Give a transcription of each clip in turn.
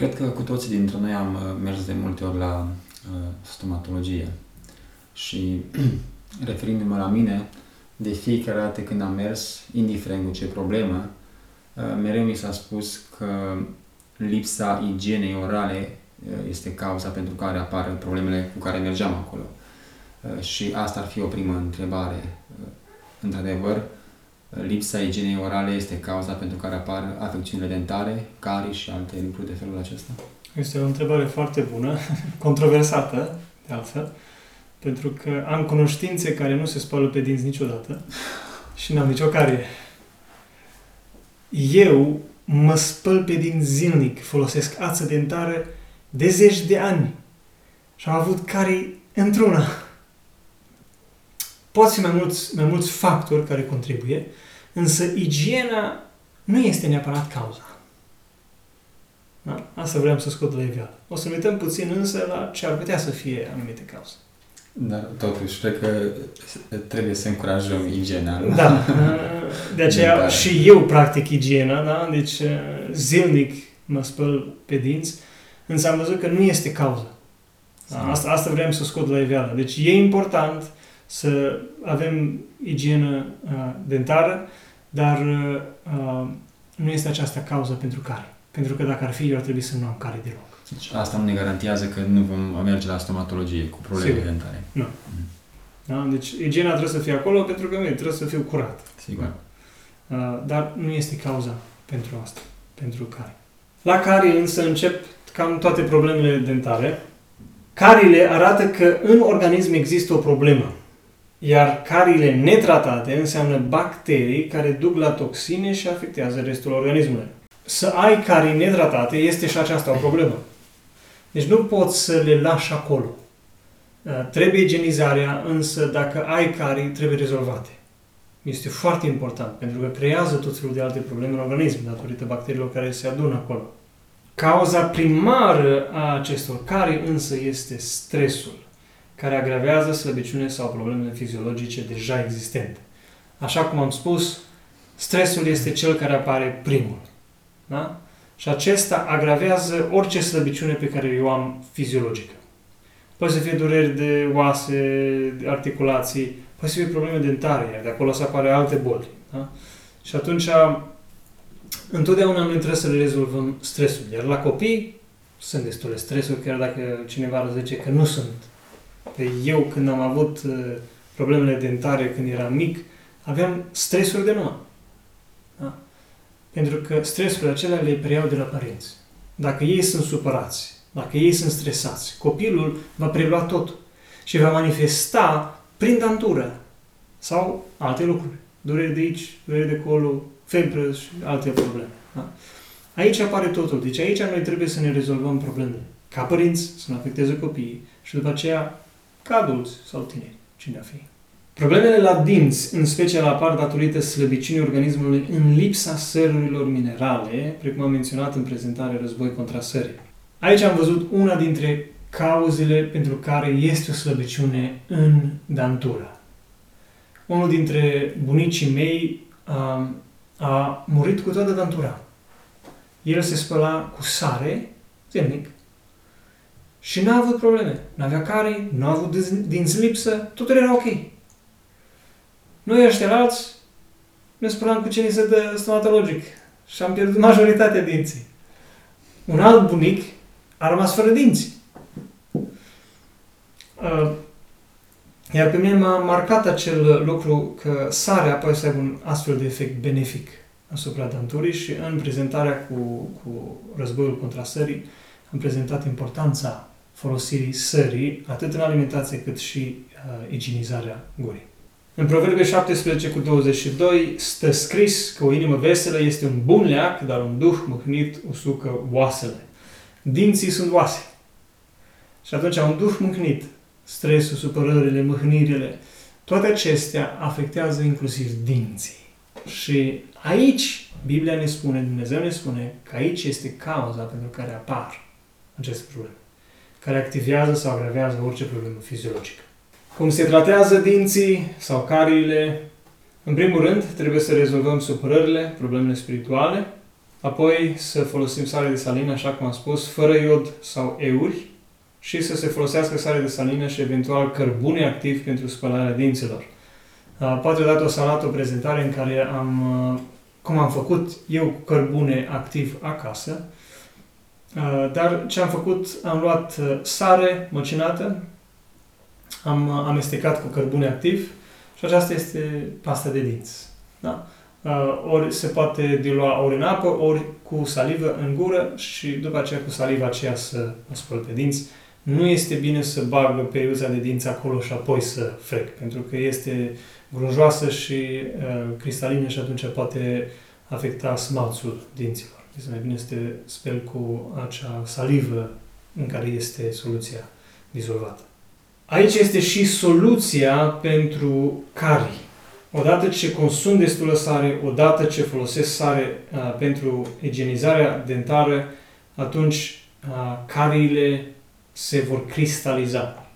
Cred că cu toții dintre noi am uh, mers de multe ori la uh, stomatologie și referindu-mă la mine, de fiecare dată când am mers, indiferent cu ce problemă, uh, mereu mi s-a spus că lipsa igienei orale uh, este cauza pentru care apar problemele cu care mergeam acolo. Uh, și asta ar fi o primă întrebare. Uh, într-adevăr, lipsa igienei orale este cauza pentru care apar afecțiunile dentare, carii și alte lucruri de felul acesta? Este o întrebare foarte bună, controversată, de altfel, pentru că am cunoștințe care nu se spală pe dinți niciodată și n-am nicio carie. Eu mă spăl pe dinți zilnic, folosesc ață dentară de zeci de ani și am avut carii într-una. Pot fi mai mulți, mai mulți factori care contribuie, însă igiena nu este neapărat cauza. Da? Asta vreau să scot la iveală. O să ne uităm puțin însă la ce ar putea să fie anumite cauze. Dar totuși, cred că trebuie să încurajăm igiena. Da. De aceea da. și eu practic igiena, da? Deci zilnic mă spăl pe dinți, însă am văzut că nu este cauza. Da? Asta, asta vreau să scot la iveală. Deci e important să avem igienă uh, dentară, dar uh, nu este aceasta cauza pentru care. Pentru că dacă ar fi, eu ar trebui să nu am care deloc. Deci asta nu ne garantează că nu vom merge la stomatologie cu probleme Sigur. dentare. Nu. Mm. Da? Deci igiena trebuie să fie acolo pentru că noi trebuie să fiu curat. Sigur. Uh, dar nu este cauza pentru asta, pentru care. La care însă încep cam toate problemele dentare. Carile arată că în organism există o problemă. Iar carile netratate înseamnă bacterii care duc la toxine și afectează restul organismului. Să ai carii netratate este și aceasta o problemă. Deci nu poți să le lași acolo. Uh, trebuie igienizarea, însă dacă ai carii, trebuie rezolvate. Este foarte important, pentru că creează tot felul de alte probleme în organism, datorită bacteriilor care se adună acolo. Cauza primară a acestor carii însă este stresul, care agravează slăbiciune sau problemele fiziologice deja existente. Așa cum am spus, stresul este cel care apare primul. Da? Și acesta agravează orice slăbiciune pe care eu am fiziologică. Poate să fie dureri de oase, de articulații, poate să fie probleme dentare, iar de acolo să apare alte boli. Da? Și atunci, întotdeauna noi trebuie să le rezolvăm stresul. Iar la copii sunt destule stresuri, chiar dacă cineva zice că nu sunt. Pe eu, când am avut uh, problemele dentare când eram mic, aveam stresuri de numai. Da? Pentru că stresurile acelea le preiau de la părinți. Dacă ei sunt supărați, dacă ei sunt stresați, copilul va prelua tot și va manifesta prin dantură sau alte lucruri. Dureri de aici, dureri de acolo, febră și alte probleme. Da? Aici apare totul. Deci aici noi trebuie să ne rezolvăm problemele. Ca părinți să nu afecteze copiii și după aceea ca adulți sau tineri, cine a fi. Problemele la dinți, în special, apar datorită slăbiciunii organismului în lipsa sărurilor minerale, precum am menționat în prezentare Război contra sării. Aici am văzut una dintre cauzele pentru care este o slăbiciune în dantură. Unul dintre bunicii mei a, a murit cu toată dantura. El se spăla cu sare zilnic și n-a avut probleme. N-avea carii, n-a avut dinți lipsă, totul era ok. Noi ăștia alți ne spălam cu ce ni se dă stomatologic și am pierdut majoritatea dinții. Un alt bunic a rămas fără dinți. Uh, iar pe mine m-a marcat acel lucru că sarea poate să aibă un astfel de efect benefic asupra danturii și în prezentarea cu, cu războiul contra sării am prezentat importanța folosirii sării atât în alimentație cât și uh, igienizarea gurii. În Proverbe 17 cu 22 stă scris că o inimă veselă este un bun leac, dar un duh mâhnit usucă oasele. Dinții sunt oase. Și atunci un duh mâhnit, stresul, supărările, mâhnirile, toate acestea afectează inclusiv dinții. Și aici Biblia ne spune, Dumnezeu ne spune că aici este cauza pentru care apar aceste probleme, care activează sau agravează orice problemă fiziologică. Cum se tratează dinții sau cariile? În primul rând, trebuie să rezolvăm supărările, problemele spirituale. Apoi să folosim sare de salină, așa cum am spus, fără iod sau euri și să se folosească sare de salină și eventual cărbune activ pentru spălarea dinților. Uh, poate dat o salată, o prezentare în care am, uh, cum am făcut eu cu cărbune activ acasă, uh, dar ce am făcut, am luat sare măcinată, am amestecat cu cărbune activ și aceasta este pasta de dinți. Da? Ori se poate dilua ori în apă, ori cu salivă în gură și după aceea cu saliva aceea să o spăl pe dinți. Nu este bine să bagă periuța de dinți acolo și apoi să frec, pentru că este grunjoasă și uh, cristalină și atunci poate afecta smalțul dinților. Este mai bine să te speli cu acea salivă în care este soluția dizolvată. Aici este și soluția pentru carii. Odată ce consum destulă sare, odată ce folosesc sare uh, pentru igienizarea dentară, atunci uh, cariile se vor cristaliza.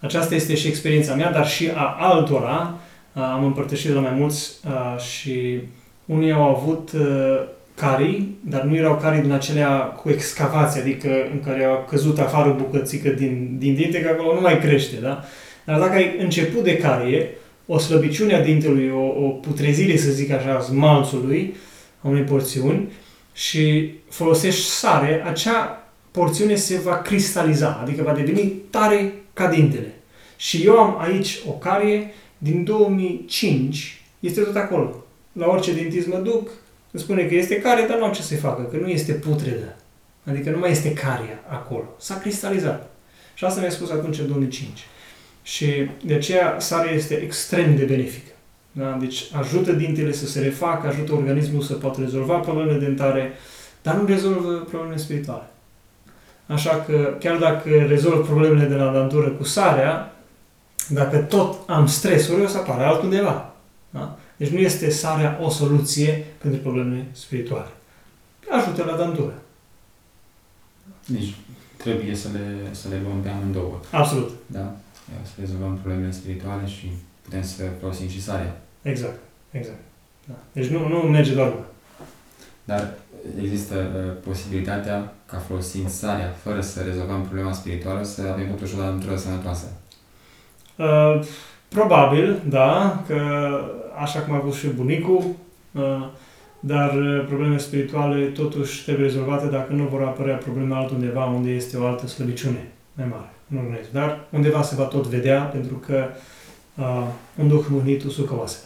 Aceasta este și experiența mea, dar și a altora. Uh, am împărtășit de la mai mulți uh, și unii au avut uh, carii, dar nu erau carii din acelea cu excavație, adică în care a căzut afară bucățică din, din dinte, că acolo nu mai crește, da? Dar dacă ai început de carie, o slăbiciune a dintelui, o, o putrezire, să zic așa, smalțului, a unei porțiuni, și folosești sare, acea porțiune se va cristaliza, adică va deveni tare ca dintele. Și eu am aici o carie din 2005, este tot acolo. La orice dentist mă duc, îmi spune că este carie, dar nu am ce să-i facă, că nu este putredă. Adică nu mai este caria acolo. S-a cristalizat. Și asta mi-a spus atunci în 2005. Și de aceea sarea este extrem de benefică. Da? Deci ajută dintele să se refacă, ajută organismul să poată rezolva problemele dentare, dar nu rezolvă problemele spirituale. Așa că chiar dacă rezolv problemele de la dantură cu sarea, dacă tot am stresuri, o să apară altundeva. Da? Deci nu este sarea o soluție pentru problemele spirituale. Ajută la dantură. Deci trebuie să le, să le luăm pe amândouă. Absolut. Da? să rezolvăm problemele spirituale și putem să folosim și sarea. Exact, exact. Da. Deci nu, nu merge doar una. Dar există uh, posibilitatea ca folosind sarea, fără să rezolvăm problema spirituală, să avem totuși o natură sănătoasă? Uh, probabil, da, că așa cum a avut și bunicul, uh, dar uh, problemele spirituale totuși trebuie rezolvate dacă nu vor apărea probleme altundeva unde este o altă slăbiciune mai mare în organism. Dar undeva se va tot vedea pentru că uh, un duh mâhnit usucă oase.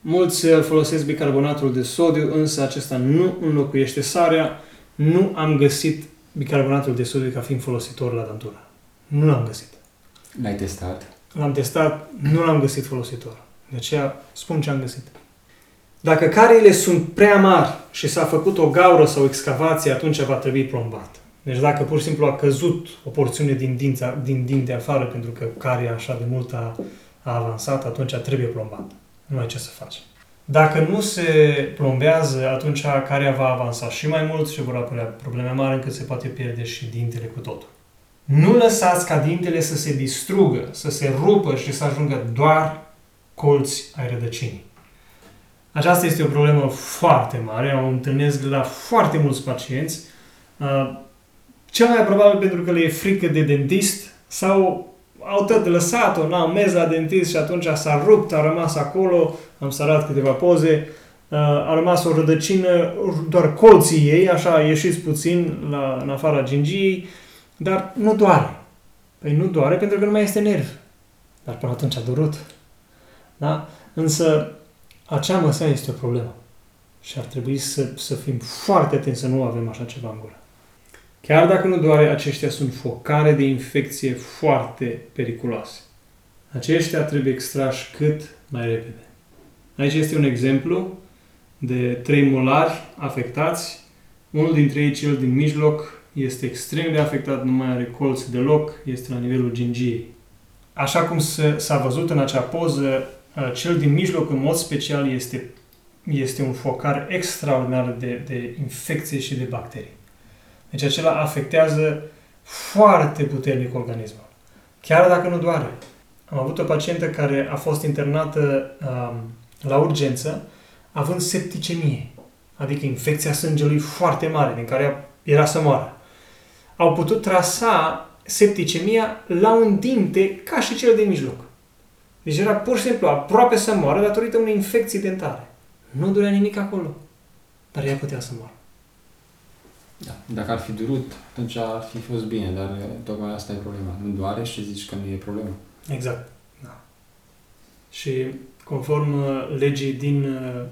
Mulți uh, folosesc bicarbonatul de sodiu, însă acesta nu înlocuiește sarea. Nu am găsit bicarbonatul de sodiu ca fiind folositor la dantură. Nu l-am găsit. L-ai testat? L-am testat, nu l-am găsit folositor. De aceea spun ce am găsit. Dacă cariile sunt prea mari și s-a făcut o gaură sau o excavație, atunci va trebui plombat. Deci dacă pur și simplu a căzut o porțiune din, dința, din dinte afară pentru că caria așa de mult a, a avansat, atunci trebuie plombat. Nu ai ce să faci. Dacă nu se plombează, atunci caria va avansa și mai mult și vor apărea probleme mari încât se poate pierde și dintele cu totul. Nu lăsați ca dintele să se distrugă, să se rupă și să ajungă doar colți ai rădăcinii. Aceasta este o problemă foarte mare, o întâlnesc la foarte mulți pacienți. Uh, cel mai probabil pentru că le e frică de dentist sau au tot lăsat-o, n-au mers la dentist și atunci s-a rupt, a rămas acolo, am să arăt câteva poze, uh, a rămas o rădăcină, doar colții ei, așa ieșiți puțin la, în afara gingiei, dar nu doare. Păi nu doare pentru că nu mai este nerv. Dar până atunci a durut. Da? Însă acea măsea este o problemă. Și ar trebui să, să fim foarte atenți să nu avem așa ceva în gură. Chiar dacă nu doare, aceștia sunt focare de infecție foarte periculoase. Aceștia trebuie extrași cât mai repede. Aici este un exemplu de trei molari afectați. Unul dintre ei, cel din mijloc, este extrem de afectat, nu mai are colț deloc, este la nivelul gingiei. Așa cum s-a văzut în acea poză, cel din mijloc, în mod special, este, este un focar extraordinar de, de infecție și de bacterii. Deci acela afectează foarte puternic organismul. Chiar dacă nu doare. Am avut o pacientă care a fost internată um, la urgență având septicemie. adică infecția sângelui foarte mare, din care era să moară. Au putut trasa septicemia la un dinte ca și cel de mijloc. Deci era pur și simplu aproape să moară datorită unei infecții dentare. Nu durea nimic acolo, dar ea putea să moară. Da. Dacă ar fi durut, atunci ar fi fost bine, dar uh, tocmai asta e problema. Nu doare și zici că nu e problemă. Exact. Da. Și conform uh, legii din, uh,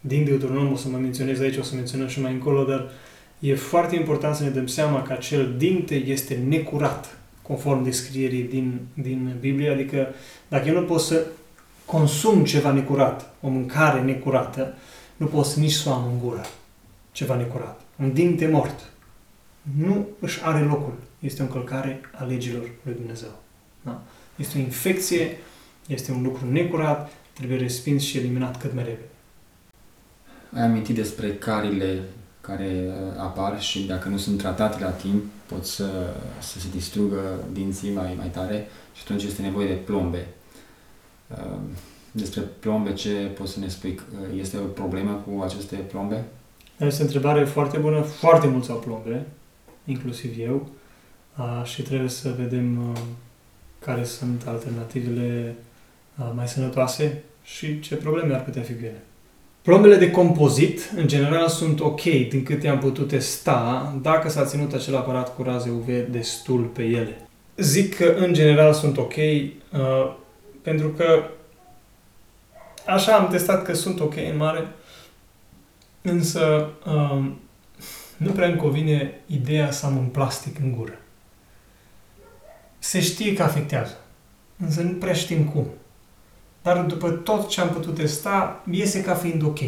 din Deuteronom, o să mă menționez aici, o să menționăm și mai încolo, dar e foarte important să ne dăm seama că acel dinte este necurat, conform descrierii din, din Biblie, adică dacă eu nu pot să consum ceva necurat, o mâncare necurată, nu pot nici să o am în gură ceva necurat. Un dinte mort nu își are locul. Este o încălcare a legilor lui Dumnezeu. Da? Este o infecție, este un lucru necurat, trebuie respins și eliminat cât mai repede. Ai amintit despre carile care uh, apar și dacă nu sunt tratate la timp, pot să, să se distrugă dinții mai, mai tare și atunci este nevoie de plombe. Uh, despre plombe, ce poți să ne spui? Uh, este o problemă cu aceste plombe? Este o întrebare foarte bună. Foarte mulți au plombe, inclusiv eu, și trebuie să vedem care sunt alternativele mai sănătoase și ce probleme ar putea fi cu ele. Plombele de compozit, în general, sunt ok din câte am putut testa dacă s-a ținut acel aparat cu raze UV destul pe ele. Zic că, în general, sunt ok uh, pentru că așa am testat că sunt ok în mare, însă uh, nu prea îmi convine ideea să am un plastic în gură. Se știe că afectează, însă nu prea știm cum dar după tot ce am putut testa, iese ca fiind ok.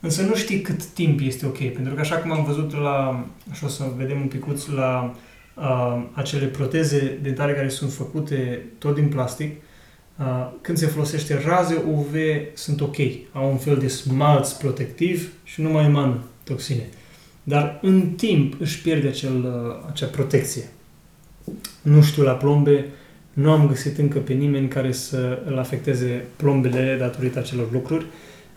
Însă nu știi cât timp este ok, pentru că așa cum am văzut la, și o să vedem un picuț la uh, acele proteze dentare care sunt făcute tot din plastic, uh, când se folosește raze UV sunt ok, au un fel de smalț protectiv și nu mai emană toxine. Dar în timp își pierde acel, uh, acea protecție. Nu știu la plombe, nu am găsit încă pe nimeni care să îl afecteze plombele datorită acelor lucruri.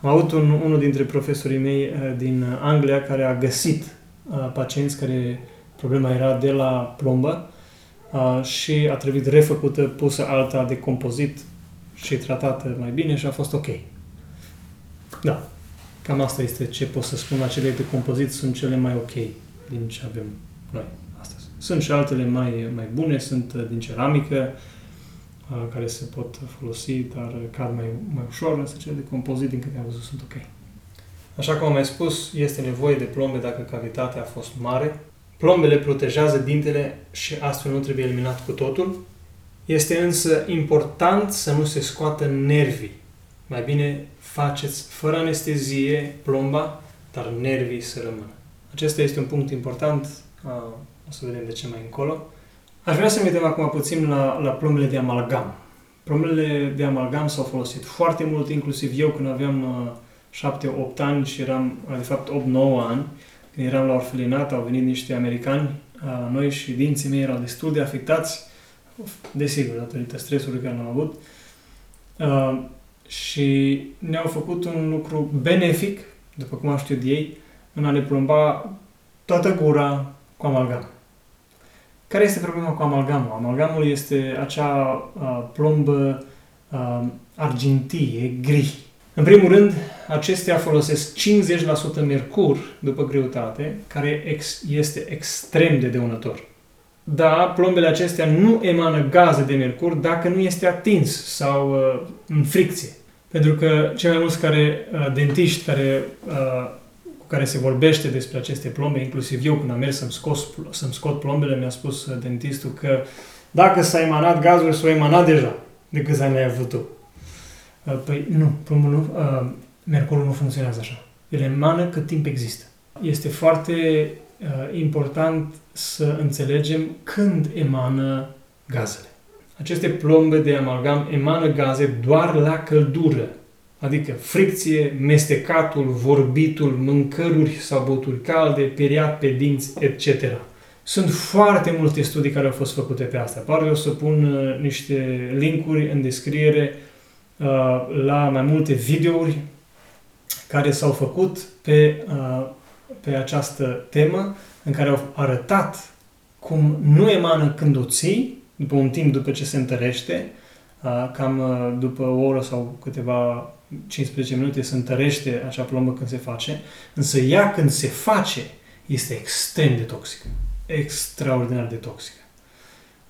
Am avut un, unul dintre profesorii mei uh, din Anglia care a găsit uh, pacienți care problema era de la plombă uh, și a trebuit refăcută, pusă alta de compozit și tratată mai bine și a fost ok. Da, cam asta este ce pot să spun. Acele de compozit sunt cele mai ok din ce avem noi astăzi. Sunt și altele mai, mai bune, sunt din ceramică, care se pot folosi, dar cad mai, mai ușor, însă cele de compozit, din câte am văzut, sunt ok. Așa cum am mai spus, este nevoie de plombe dacă cavitatea a fost mare. Plombele protejează dintele și astfel nu trebuie eliminat cu totul. Este însă important să nu se scoată nervii. Mai bine faceți fără anestezie plomba, dar nervii să rămână. Acesta este un punct important, o să vedem de ce mai încolo. Aș vrea să ne uităm acum puțin la, la plombele de amalgam. Plombele de amalgam s-au folosit foarte mult, inclusiv eu când aveam uh, 7-8 ani și eram, uh, de fapt 8-9 ani, când eram la orfelinat, au venit niște americani uh, noi și dinții mei erau destul de afectați, desigur, datorită stresului care l-am avut. Uh, și ne-au făcut un lucru benefic, după cum am știut ei, în a le plomba toată gura cu amalgam. Care este problema cu amalgamul? Amalgamul este acea uh, plombă uh, argintie, gri. În primul rând, acestea folosesc 50% mercur după greutate, care ex- este extrem de dăunător. Da, plombele acestea nu emană gaze de mercur dacă nu este atins sau uh, în fricție. Pentru că cei mai mulți care, uh, dentiști care uh, care se vorbește despre aceste plombe, inclusiv eu când am mers să-mi, scos, să-mi scot plombele, mi-a spus uh, dentistul că dacă s-a emanat gazul, s-a emanat deja de câți ani ai avut tu. Uh, păi nu, plombul nu, uh, mercurul nu funcționează așa. El emană cât timp există. Este foarte uh, important să înțelegem când emană gazele. Aceste plombe de amalgam emană gaze doar la căldură. Adică fricție, mestecatul, vorbitul, mâncăruri sau băuturi calde, periat pe dinți, etc. Sunt foarte multe studii care au fost făcute pe asta. Poate o să pun uh, niște linkuri în descriere uh, la mai multe videouri care s-au făcut pe, uh, pe această temă, în care au arătat cum nu emană când o ții, după un timp după ce se întărește, uh, cam uh, după o oră sau câteva 15 minute se întărește acea plombă când se face, însă ea când se face este extrem de toxică. Extraordinar de toxică.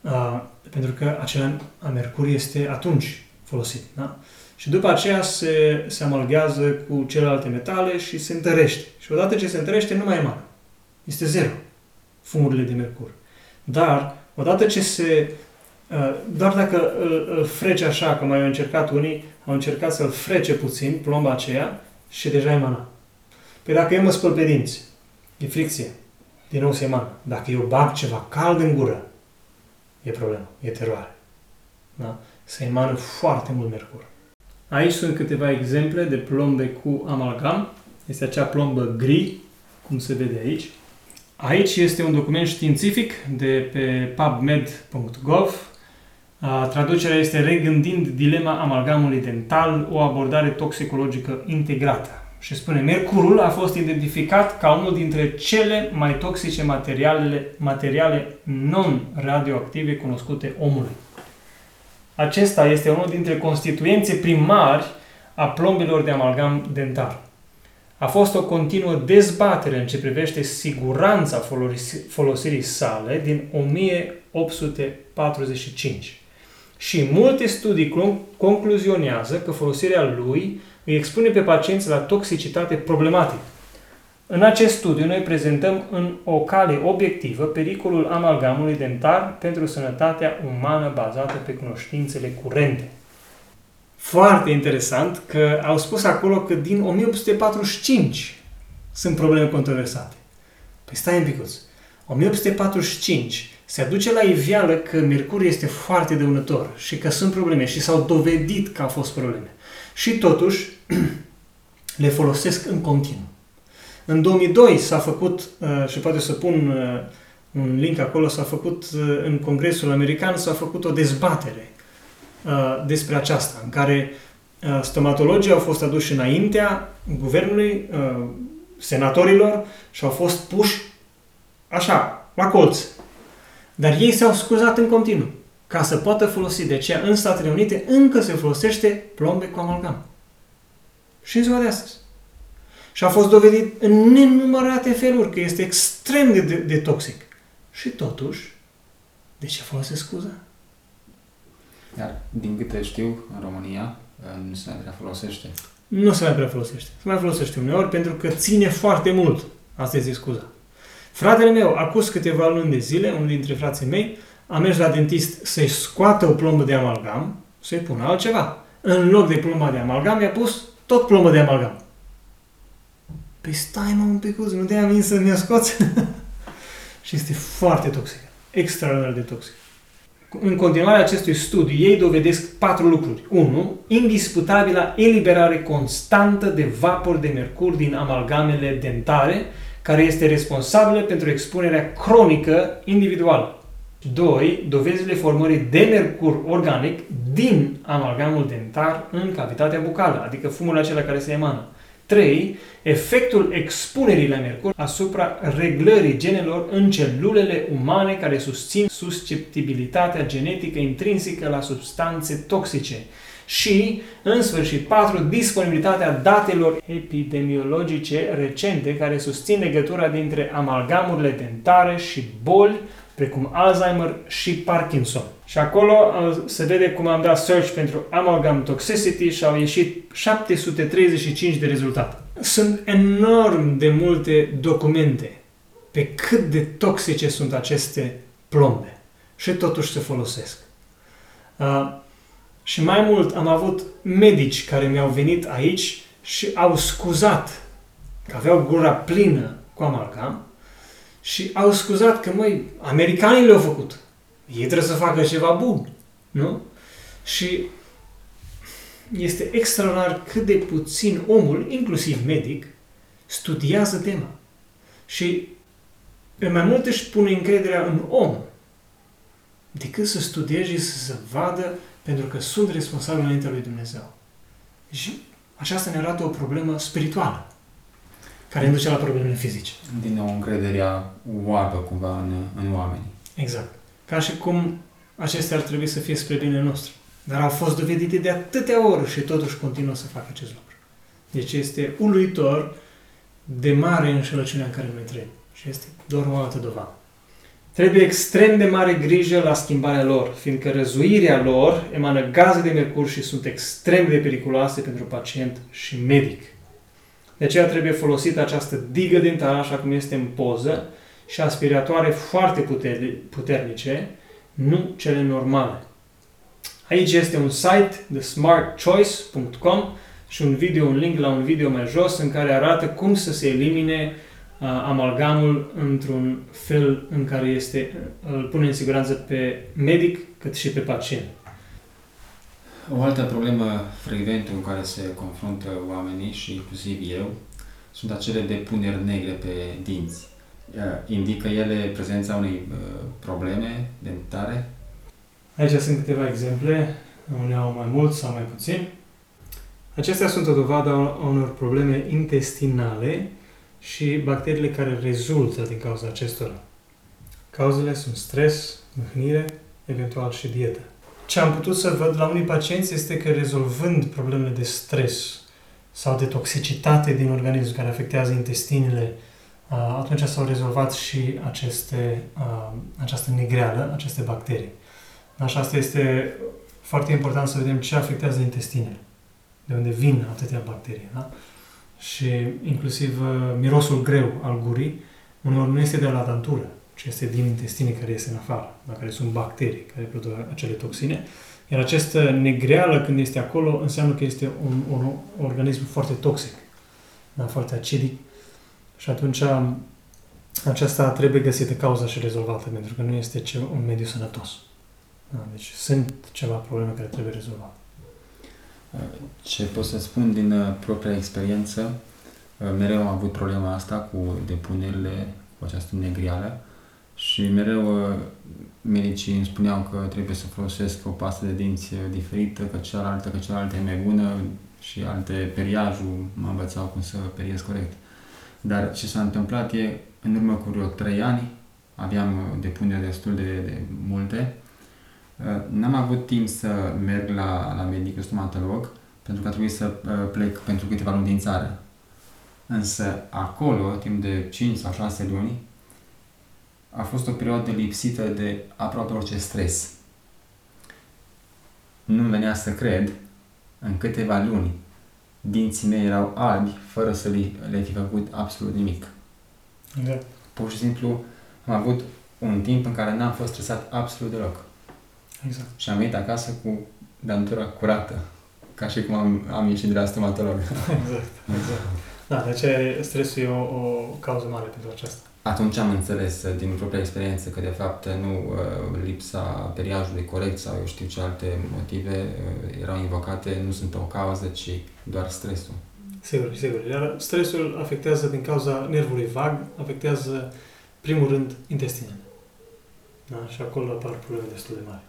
Uh, pentru că acela a mercur este atunci folosit. Da? Și după aceea se, se amalgează cu celelalte metale și se întărește. Și odată ce se întărește, nu mai emană. Este zero fumurile de mercur. Dar, odată ce se... Uh, doar dacă îl, îl frece așa, cum mai au încercat unii, au încercat să-l frece puțin, plomba aceea, și deja emana. Păi dacă eu mă spăl pe dinți, e fricție, din nou se emană. Dacă eu bag ceva cald în gură, e problemă, e teroare. Da? Se emană foarte mult mercur. Aici sunt câteva exemple de plombe cu amalgam. Este acea plombă gri, cum se vede aici. Aici este un document științific de pe pubmed.gov. Traducerea este Regândind dilema amalgamului dental, o abordare toxicologică integrată. Și spune, mercurul a fost identificat ca unul dintre cele mai toxice materiale, materiale non-radioactive cunoscute omului. Acesta este unul dintre constituențe primari a plombilor de amalgam dentar. A fost o continuă dezbatere în ce privește siguranța folosirii sale din 1845. Și multe studii concluzionează că folosirea lui îi expune pe pacienți la toxicitate problematică. În acest studiu noi prezentăm în o cale obiectivă pericolul amalgamului dentar pentru sănătatea umană bazată pe cunoștințele curente. Foarte interesant că au spus acolo că din 1845 sunt probleme controversate. Păi stai un picuț. 1845 se aduce la iveală că mercur este foarte dăunător și că sunt probleme și s-au dovedit că au fost probleme. Și totuși le folosesc în continuu. În 2002 s-a făcut, uh, și poate să pun uh, un link acolo, s-a făcut uh, în Congresul American, s-a făcut o dezbatere despre aceasta, în care stomatologii au fost aduși înaintea guvernului, senatorilor și au fost puși așa, la colț. Dar ei s-au scuzat în continuu ca să poată folosi. De aceea, în Statele Unite încă se folosește plombe cu amalgam. Și în ziua de astăzi. Și a fost dovedit în nenumărate feluri că este extrem de, de, de toxic. Și totuși, de ce folosesc scuza? Iar, din câte știu, în România nu se mai prea folosește. Nu se mai prea folosește. Se mai folosește uneori pentru că ține foarte mult. Asta este scuza. Fratele meu, acus câteva luni de zile, unul dintre frații mei, a mers la dentist să-i scoată o plombă de amalgam, să-i pună altceva. În loc de plomba de amalgam, i-a pus tot plombă de amalgam. Păi stai mă un picuț, nu te-am venit să mi-o scoți? și este foarte toxică. Extraordinar de toxică. În continuarea acestui studiu, ei dovedesc patru lucruri. 1. Indisputabila eliberare constantă de vapor de mercur din amalgamele dentare, care este responsabilă pentru expunerea cronică individuală. 2. Dovezile formării de mercur organic din amalgamul dentar în cavitatea bucală, adică fumul acela care se emană. 3. Efectul expunerii la mercur asupra reglării genelor în celulele umane care susțin susceptibilitatea genetică intrinsecă la substanțe toxice. Și, în sfârșit, 4. Disponibilitatea datelor epidemiologice recente care susțin legătura dintre amalgamurile dentare și boli precum Alzheimer și Parkinson. Și acolo uh, se vede cum am dat search pentru amalgam toxicity și au ieșit 735 de rezultate. Sunt enorm de multe documente pe cât de toxice sunt aceste plombe și totuși se folosesc. Uh, și mai mult am avut medici care mi-au venit aici și au scuzat că aveau gura plină cu amalgam și au scuzat că, măi, americanii le-au făcut. Ei trebuie să facă ceva bun. Nu? Și este extraordinar cât de puțin omul, inclusiv medic, studiază tema. Și pe mai mult își pune încrederea în om decât să studieze și să se vadă pentru că sunt responsabili înaintea lui Dumnezeu. Și aceasta ne arată o problemă spirituală care ne duce la problemele fizice. Din nou, încrederea oarbă cumva în, în oameni. Exact. Ca și cum acestea ar trebui să fie spre bine nostru. Dar au fost dovedite de atâtea ori și totuși continuă să facă acest lucru. Deci este uluitor de mare înșelăciunea în care noi trăim. Și este doar o altă dovadă. Trebuie extrem de mare grijă la schimbarea lor, fiindcă răzuirea lor emană gaze de mercur și sunt extrem de periculoase pentru pacient și medic. De aceea trebuie folosită această digă dentară, așa cum este în poză, și aspiratoare foarte puternice, nu cele normale. Aici este un site, thesmartchoice.com și un video, un link la un video mai jos în care arată cum să se elimine uh, amalgamul într-un fel în care este, îl pune în siguranță pe medic cât și pe pacient. O altă problemă frecventă cu care se confruntă oamenii și inclusiv eu sunt acele depuneri negre pe dinți. Indică ele prezența unei uh, probleme dentare? Aici sunt câteva exemple, unele au mai mult sau mai puțin. Acestea sunt o dovadă a unor probleme intestinale și bacteriile care rezultă din cauza acestora. Cauzele sunt stres, mâhnire, eventual și dietă. Ce am putut să văd la unii pacienți este că rezolvând problemele de stres sau de toxicitate din organism care afectează intestinele, atunci s-au rezolvat și aceste, această negreală, aceste bacterii. Așa, asta este foarte important să vedem ce afectează intestinele, de unde vin atâtea bacterii. Da? Și inclusiv mirosul greu al gurii, uneori nu este de la dantură, ci este din intestine care este în afară, la care sunt bacterii care produc acele toxine. Iar această negreală, când este acolo, înseamnă că este un, un organism foarte toxic, da, foarte acidic. Și atunci aceasta trebuie găsită cauza și rezolvată, pentru că nu este ce, un mediu sănătos. Da, deci sunt ceva probleme care trebuie rezolvate. Ce pot să spun din uh, propria experiență, uh, mereu am avut problema asta cu depunerile, cu această negrială și mereu uh, medicii îmi spuneau că trebuie să folosesc o pastă de dinți diferită, că cealaltă, că cealaltă e mai bună și alte periajul mă învățau cum să periez corect. Dar ce s-a întâmplat e, în urmă cu vreo 3 ani, aveam depuneri destul de, de multe, uh, n-am avut timp să merg la, la medicul stomatolog, pentru că a trebuit să uh, plec pentru câteva luni din țară. Însă acolo, timp de 5 sau 6 luni, a fost o perioadă lipsită de aproape orice stres. Nu venea să cred, în câteva luni, dinții mei erau albi, fără să le fi făcut absolut nimic. Exact. Pur și simplu am avut un timp în care n-am fost stresat absolut deloc. Exact. Și am venit acasă cu dantura curată, ca și cum am, am ieșit de la stomatolog. Exact, exact. Da, de aceea stresul e o, o cauză mare pentru aceasta. Atunci am înțeles uh, din propria experiență că de fapt nu uh, lipsa periajului corect sau eu știu ce alte motive uh, erau invocate, nu sunt o cauză, ci doar stresul. Sigur, sigur. Iar stresul afectează din cauza nervului vag, afectează primul rând intestinele. Da? Și acolo apar probleme destul de mari.